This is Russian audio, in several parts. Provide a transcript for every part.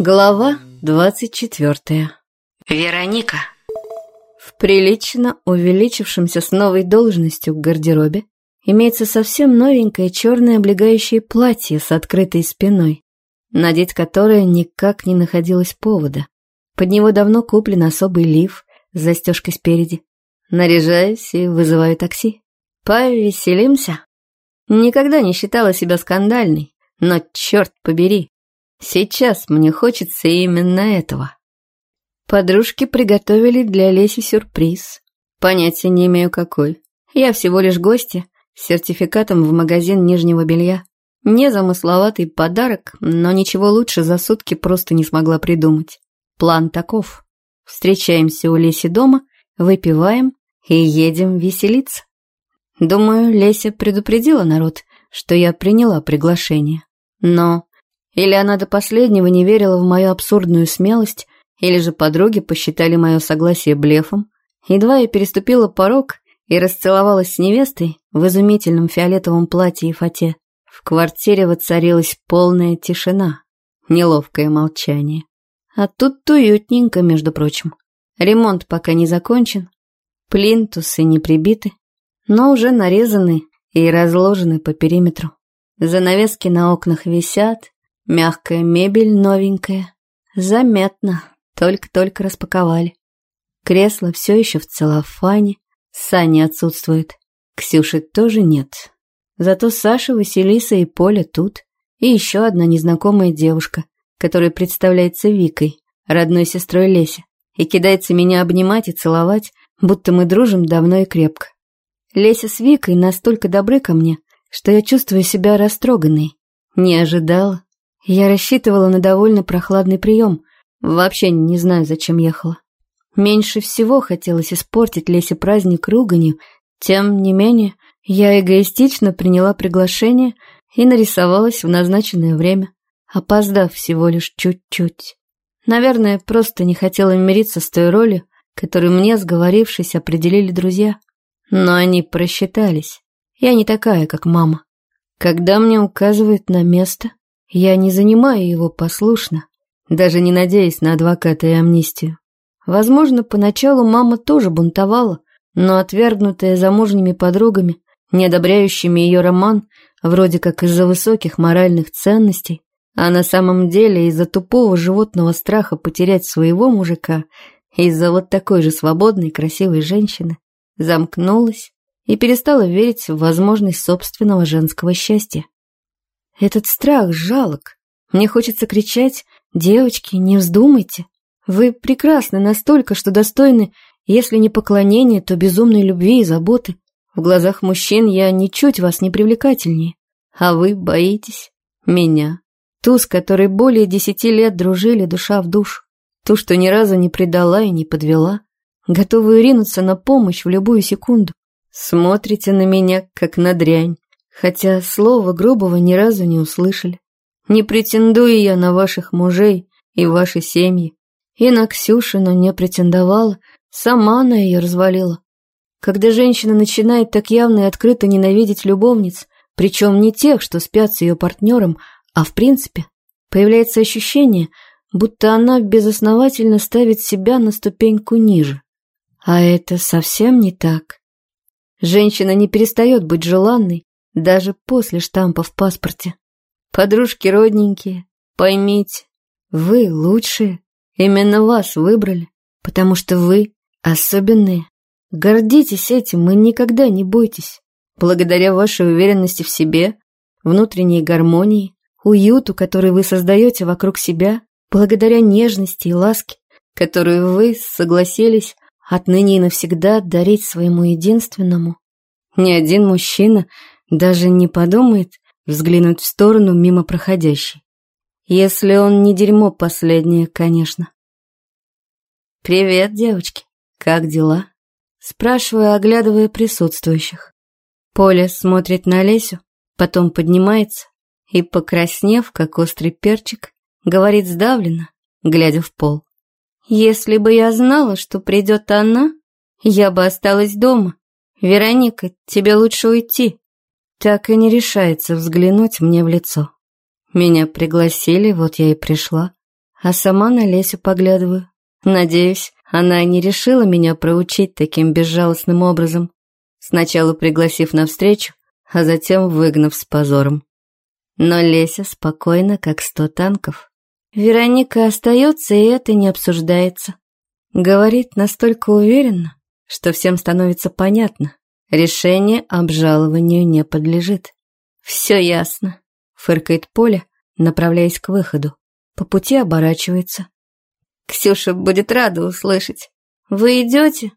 Глава двадцать четвертая. Вероника. В прилично увеличившемся с новой должностью гардеробе имеется совсем новенькое черное облегающее платье с открытой спиной, надеть которое никак не находилось повода. Под него давно куплен особый лиф с застежкой спереди. Наряжаюсь и вызываю такси. Повеселимся. Никогда не считала себя скандальной, но черт побери, сейчас мне хочется именно этого. Подружки приготовили для Леси сюрприз. Понятия не имею какой. Я всего лишь гостья с сертификатом в магазин нижнего белья. Незамысловатый подарок, но ничего лучше за сутки просто не смогла придумать. План таков. Встречаемся у Леси дома, выпиваем и едем веселиться. Думаю, Леся предупредила народ, что я приняла приглашение. Но или она до последнего не верила в мою абсурдную смелость, или же подруги посчитали мое согласие блефом. Едва я переступила порог и расцеловалась с невестой в изумительном фиолетовом платье и фате. В квартире воцарилась полная тишина, неловкое молчание. А тут уютненько, между прочим. Ремонт пока не закончен, плинтусы не прибиты, но уже нарезаны и разложены по периметру. Занавески на окнах висят, мягкая мебель новенькая. Заметно, только-только распаковали. Кресло все еще в целлофане, Сани отсутствует. Ксюши тоже нет. Зато Саша, Василиса и Поля тут. И еще одна незнакомая девушка, которая представляется Викой, родной сестрой Леси, и кидается меня обнимать и целовать, будто мы дружим давно и крепко. Леся с Викой настолько добры ко мне, что я чувствую себя растроганной. Не ожидала. Я рассчитывала на довольно прохладный прием. Вообще не знаю, зачем ехала. Меньше всего хотелось испортить Лесе праздник руганью. Тем не менее, я эгоистично приняла приглашение и нарисовалась в назначенное время, опоздав всего лишь чуть-чуть. Наверное, просто не хотела мириться с той ролью, которую мне, сговорившись, определили друзья. Но они просчитались. Я не такая, как мама. Когда мне указывают на место, я не занимаю его послушно, даже не надеясь на адвоката и амнистию. Возможно, поначалу мама тоже бунтовала, но отвергнутая замужними подругами, не одобряющими ее роман, вроде как из-за высоких моральных ценностей, а на самом деле из-за тупого животного страха потерять своего мужика, из-за вот такой же свободной красивой женщины, замкнулась и перестала верить в возможность собственного женского счастья. Этот страх жалок. Мне хочется кричать «Девочки, не вздумайте!» Вы прекрасны настолько, что достойны, если не поклонения, то безумной любви и заботы. В глазах мужчин я ничуть вас не привлекательнее. А вы боитесь меня. Ту, с которой более десяти лет дружили душа в душу. Ту, что ни разу не предала и не подвела. Готовы ринуться на помощь в любую секунду. Смотрите на меня, как на дрянь, хотя слова грубого ни разу не услышали. Не претендую я на ваших мужей и ваши семьи. И на Ксюшину не претендовала, сама она ее развалила. Когда женщина начинает так явно и открыто ненавидеть любовниц, причем не тех, что спят с ее партнером, а в принципе, появляется ощущение, будто она безосновательно ставит себя на ступеньку ниже. А это совсем не так. Женщина не перестает быть желанной даже после штампа в паспорте. Подружки родненькие, поймите, вы лучшие. Именно вас выбрали, потому что вы особенные. Гордитесь этим и никогда не бойтесь. Благодаря вашей уверенности в себе, внутренней гармонии, уюту, который вы создаете вокруг себя, благодаря нежности и ласке, которую вы согласились отныне и навсегда дарить своему единственному. Ни один мужчина даже не подумает взглянуть в сторону мимо проходящей. Если он не дерьмо последнее, конечно. «Привет, девочки. Как дела?» Спрашиваю, оглядывая присутствующих. Поля смотрит на Лесю, потом поднимается и, покраснев, как острый перчик, говорит сдавленно, глядя в пол. «Если бы я знала, что придет она, я бы осталась дома. Вероника, тебе лучше уйти». Так и не решается взглянуть мне в лицо. Меня пригласили, вот я и пришла. а сама на Лесю поглядываю. Надеюсь, она не решила меня проучить таким безжалостным образом, сначала пригласив на встречу, а затем выгнав с позором. Но Леся спокойно, как сто танков. Вероника остается, и это не обсуждается. Говорит настолько уверенно, что всем становится понятно. Решение обжалованию не подлежит. «Все ясно», — фыркает Поля, направляясь к выходу. По пути оборачивается. «Ксюша будет рада услышать. Вы идете?»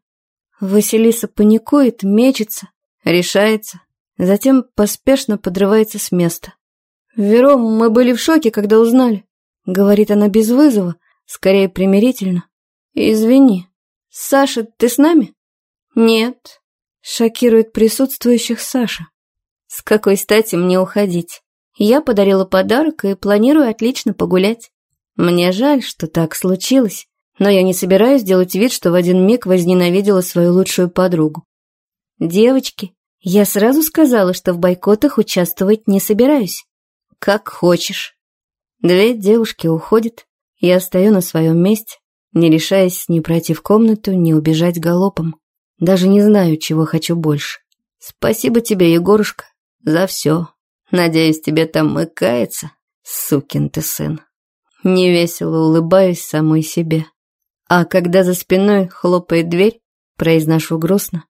Василиса паникует, мечется, решается, затем поспешно подрывается с места. «Веро, мы были в шоке, когда узнали», — говорит она без вызова, скорее примирительно. «Извини. Саша, ты с нами?» «Нет», — шокирует присутствующих Саша. «С какой стати мне уходить? Я подарила подарок и планирую отлично погулять. Мне жаль, что так случилось, но я не собираюсь делать вид, что в один миг возненавидела свою лучшую подругу. Девочки, я сразу сказала, что в бойкотах участвовать не собираюсь. Как хочешь. Две девушки уходят, я стою на своем месте, не решаясь ни пройти в комнату, ни убежать галопом. Даже не знаю, чего хочу больше. Спасибо тебе, Егорушка, за все. Надеюсь, тебе там мыкается, сукин ты сын. Невесело улыбаюсь самой себе. А когда за спиной хлопает дверь, произношу грустно.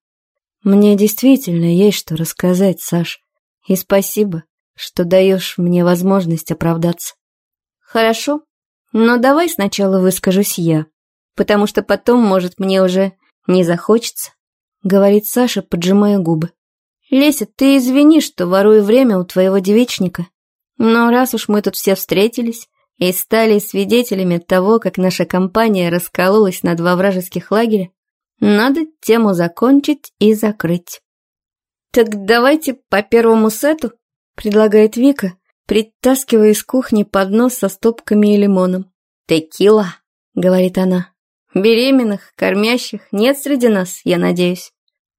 Мне действительно есть что рассказать, Саш. И спасибо, что даешь мне возможность оправдаться. Хорошо, но давай сначала выскажусь я, потому что потом, может, мне уже не захочется, говорит Саша, поджимая губы. Леся, ты извини, что ворую время у твоего девичника, но раз уж мы тут все встретились и стали свидетелями того, как наша компания раскололась на два вражеских лагеря, надо тему закончить и закрыть. Так давайте по первому сету, предлагает Вика, притаскивая из кухни поднос со стопками и лимоном. «Текила», — говорит она. «Беременных, кормящих нет среди нас, я надеюсь».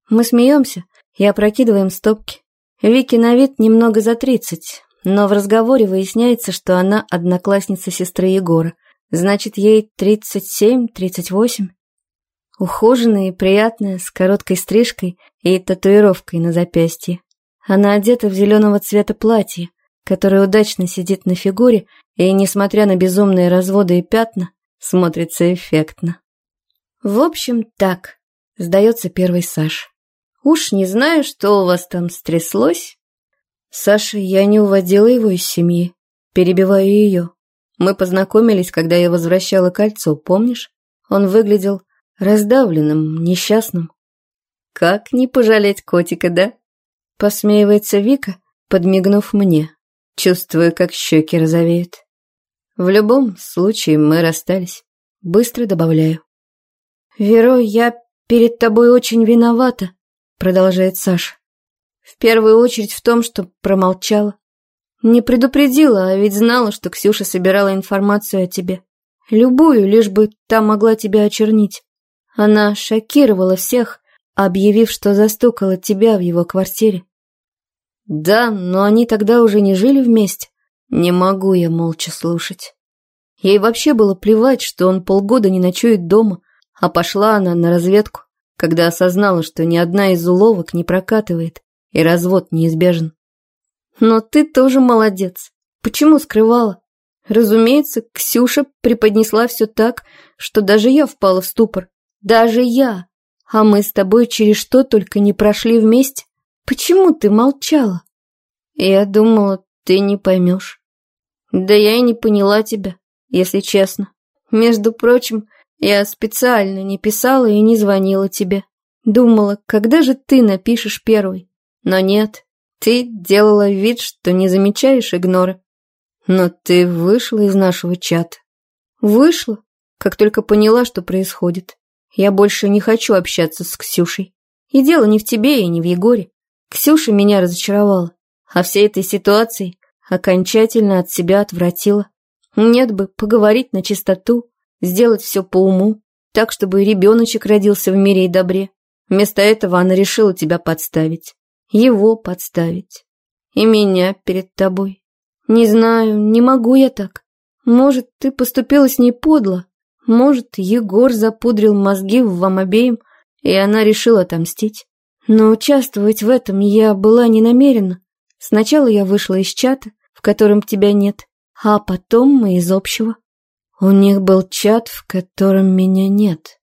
Мы смеемся и опрокидываем стопки. Вики на вид немного за тридцать, но в разговоре выясняется, что она одноклассница сестры Егора. Значит, ей тридцать семь, тридцать восемь. Ухоженная и приятная, с короткой стрижкой и татуировкой на запястье. Она одета в зеленого цвета платье, которое удачно сидит на фигуре и, несмотря на безумные разводы и пятна, смотрится эффектно. В общем, так, сдается первый Саш. Уж не знаю, что у вас там стряслось. Саша, я не уводила его из семьи, перебиваю ее. Мы познакомились, когда я возвращала кольцо, помнишь? Он выглядел раздавленным, несчастным. Как не пожалеть котика, да? Посмеивается Вика, подмигнув мне. Чувствую, как щеки розовеют. В любом случае мы расстались. Быстро добавляю. «Веро, я перед тобой очень виновата», — продолжает Саша. «В первую очередь в том, что промолчала. Не предупредила, а ведь знала, что Ксюша собирала информацию о тебе. Любую, лишь бы та могла тебя очернить. Она шокировала всех, объявив, что застукала тебя в его квартире. Да, но они тогда уже не жили вместе. Не могу я молча слушать. Ей вообще было плевать, что он полгода не ночует дома, а пошла она на разведку, когда осознала, что ни одна из уловок не прокатывает, и развод неизбежен. Но ты тоже молодец. Почему скрывала? Разумеется, Ксюша преподнесла все так, что даже я впала в ступор. Даже я. А мы с тобой через что только не прошли вместе. Почему ты молчала? Я думала, ты не поймешь. Да я и не поняла тебя, если честно. Между прочим, я специально не писала и не звонила тебе. Думала, когда же ты напишешь первый. Но нет, ты делала вид, что не замечаешь игнора. Но ты вышла из нашего чата. Вышла, как только поняла, что происходит. Я больше не хочу общаться с Ксюшей. И дело не в тебе и не в Егоре. Ксюша меня разочаровала, а всей этой ситуации окончательно от себя отвратила. Нет бы поговорить на чистоту, сделать все по уму, так, чтобы ребеночек родился в мире и добре. Вместо этого она решила тебя подставить. Его подставить. И меня перед тобой. Не знаю, не могу я так. Может, ты поступила с ней подло. Может, Егор запудрил мозги вам обеим, и она решила отомстить. Но участвовать в этом я была не намерена. Сначала я вышла из чата, в котором тебя нет, а потом мы из общего. У них был чат, в котором меня нет.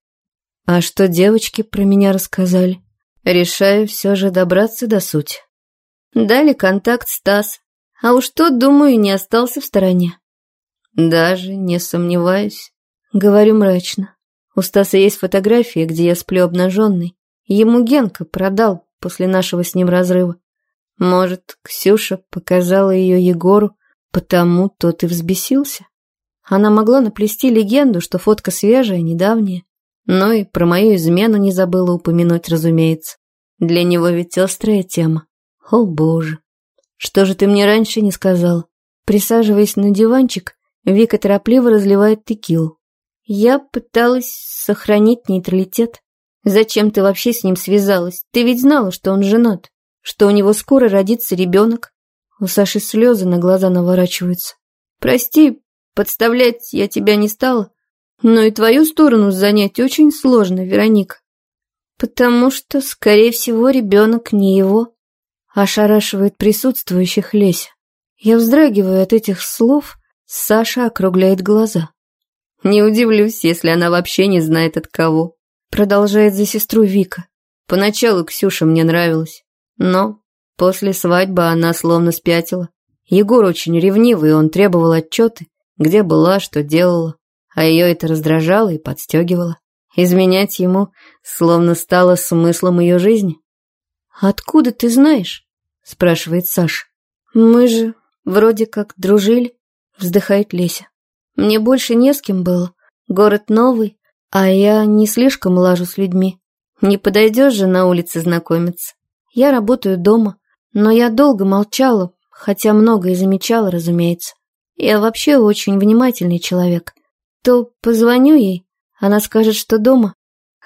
А что девочки про меня рассказали? Решаю все же добраться до сути. Дали контакт Стас, а уж тот, думаю, не остался в стороне. Даже не сомневаюсь. Говорю мрачно. У Стаса есть фотографии, где я сплю обнаженный. Ему Генка продал после нашего с ним разрыва. Может, Ксюша показала ее Егору, потому тот и взбесился. Она могла наплести легенду, что фотка свежая, недавняя. Но и про мою измену не забыла упомянуть, разумеется. Для него ведь острая тема. О, боже. Что же ты мне раньше не сказал? Присаживаясь на диванчик, Вика торопливо разливает текилу. Я пыталась сохранить нейтралитет. Зачем ты вообще с ним связалась? Ты ведь знала, что он женат, что у него скоро родится ребенок. У Саши слезы на глаза наворачиваются. Прости, подставлять я тебя не стала. Но и твою сторону занять очень сложно, Вероника. Потому что, скорее всего, ребенок не его. Ошарашивает присутствующих Леся. Я вздрагиваю от этих слов, Саша округляет глаза. Не удивлюсь, если она вообще не знает от кого. Продолжает за сестру Вика. Поначалу Ксюша мне нравилась, но после свадьбы она словно спятила. Егор очень ревнивый, он требовал отчеты, где была, что делала а ее это раздражало и подстегивало. Изменять ему словно стало смыслом ее жизни. «Откуда ты знаешь?» – спрашивает Саша. «Мы же вроде как дружили», – вздыхает Леся. «Мне больше не с кем было. Город новый, а я не слишком лажу с людьми. Не подойдешь же на улице знакомиться. Я работаю дома, но я долго молчала, хотя многое замечала, разумеется. Я вообще очень внимательный человек то позвоню ей, она скажет, что дома,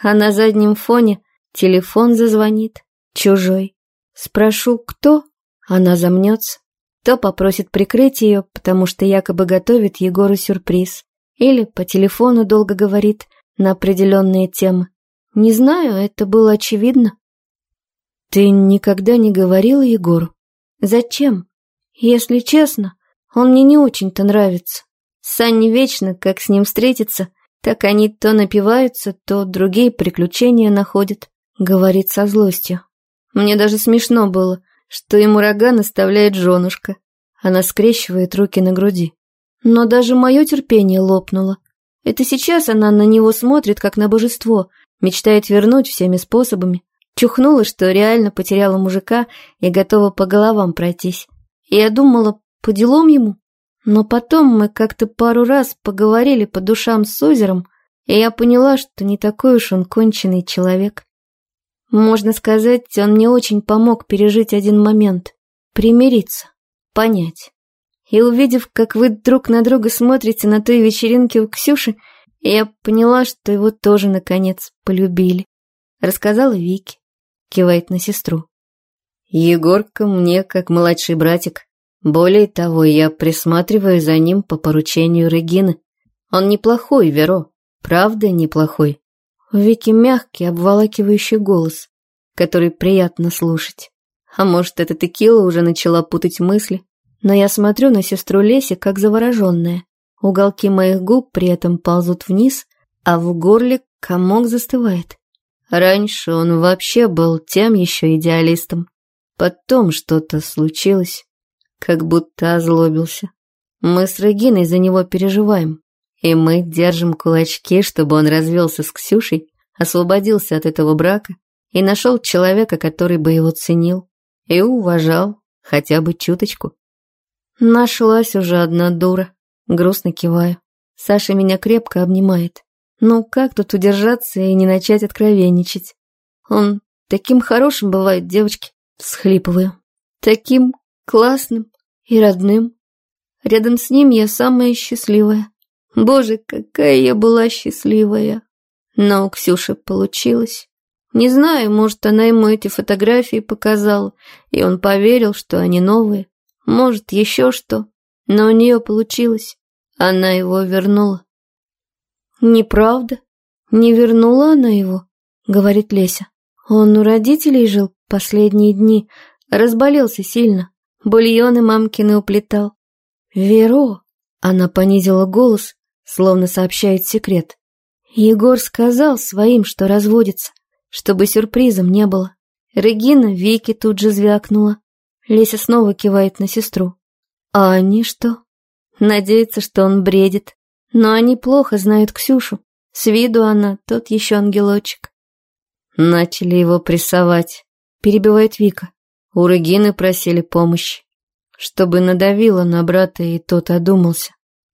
а на заднем фоне телефон зазвонит, чужой. Спрошу, кто? Она замнется. То попросит прикрыть ее, потому что якобы готовит Егору сюрприз. Или по телефону долго говорит на определенные темы. Не знаю, это было очевидно. Ты никогда не говорила Егору? Зачем? Если честно, он мне не очень-то нравится. Санни вечно, как с ним встретиться, так они то напиваются, то другие приключения находят, говорит со злостью. Мне даже смешно было, что ему рога наставляет женушка. Она скрещивает руки на груди. Но даже мое терпение лопнуло. Это сейчас она на него смотрит, как на божество, мечтает вернуть всеми способами. Чухнула, что реально потеряла мужика и готова по головам пройтись. Я думала, по делам ему? Но потом мы как-то пару раз поговорили по душам с озером, и я поняла, что не такой уж он конченый человек. Можно сказать, он мне очень помог пережить один момент, примириться, понять. И увидев, как вы друг на друга смотрите на той вечеринке у Ксюши, я поняла, что его тоже, наконец, полюбили. Рассказала Вике, кивает на сестру. Егорка мне как младший братик, более того, я присматриваю за ним по поручению Регины. Он неплохой, Веро, правда неплохой. У Вики мягкий, обволакивающий голос, который приятно слушать. А может, эта текила уже начала путать мысли, но я смотрю на сестру Леси как завороженная. Уголки моих губ при этом ползут вниз, а в горле комок застывает. Раньше он вообще был тем еще идеалистом. Потом что-то случилось как будто озлобился. Мы с Региной за него переживаем, и мы держим кулачки, чтобы он развелся с Ксюшей, освободился от этого брака и нашел человека, который бы его ценил и уважал хотя бы чуточку. Нашлась уже одна дура. Грустно киваю. Саша меня крепко обнимает. Ну, как тут удержаться и не начать откровенничать? Он таким хорошим бывает, девочки. Схлипываю. Таким классным и родным. Рядом с ним я самая счастливая. Боже, какая я была счастливая. Но у Ксюши получилось. Не знаю, может, она ему эти фотографии показала, и он поверил, что они новые. Может, еще что. Но у нее получилось. Она его вернула. Неправда. Не вернула она его, говорит Леся. Он у родителей жил последние дни, разболелся сильно. Бульоны мамкины уплетал. Веро, она понизила голос, словно сообщает секрет. Егор сказал своим, что разводится, чтобы сюрпризом не было. Регина Вики тут же звякнула. Леся снова кивает на сестру. А они что? Надеются, что он бредит. Но они плохо знают Ксюшу. С виду она тот еще ангелочек. Начали его прессовать, перебивает Вика. У Регины просили помощи, чтобы надавила на брата, и тот одумался.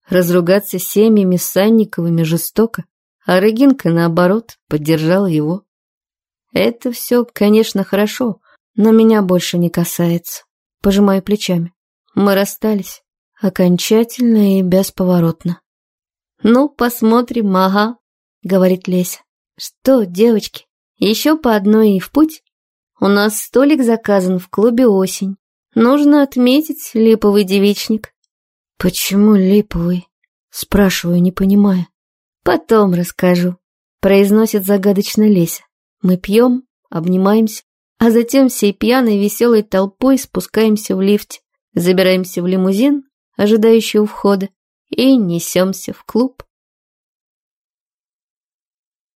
Разругаться семьями Санниковыми жестоко, а Регинка, наоборот, поддержала его. Это все, конечно, хорошо, но меня больше не касается. Пожимаю плечами. Мы расстались. Окончательно и бесповоротно. «Ну, посмотрим, ага», — говорит Леся. «Что, девочки, еще по одной и в путь? У нас столик заказан в клубе «Осень». Нужно отметить липовый девичник». «Почему липовый?» — спрашиваю, не понимая. «Потом расскажу», — произносит загадочно Леся. Мы пьем, обнимаемся, а затем всей пьяной веселой толпой спускаемся в лифте, забираемся в лимузин, ожидающий у входа, и несемся в клуб.